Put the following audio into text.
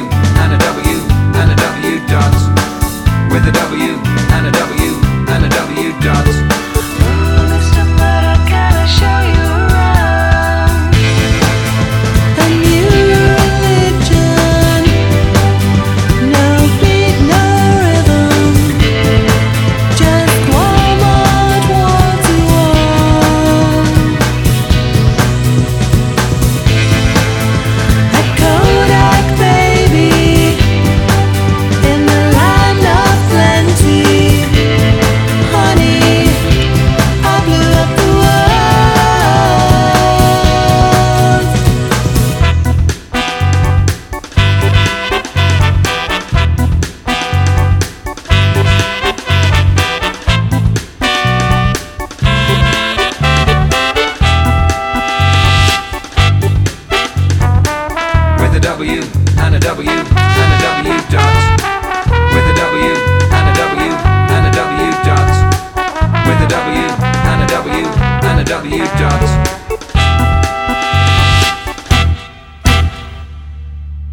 And a W and a W dot. With a W and a W and a W dot. and a W and a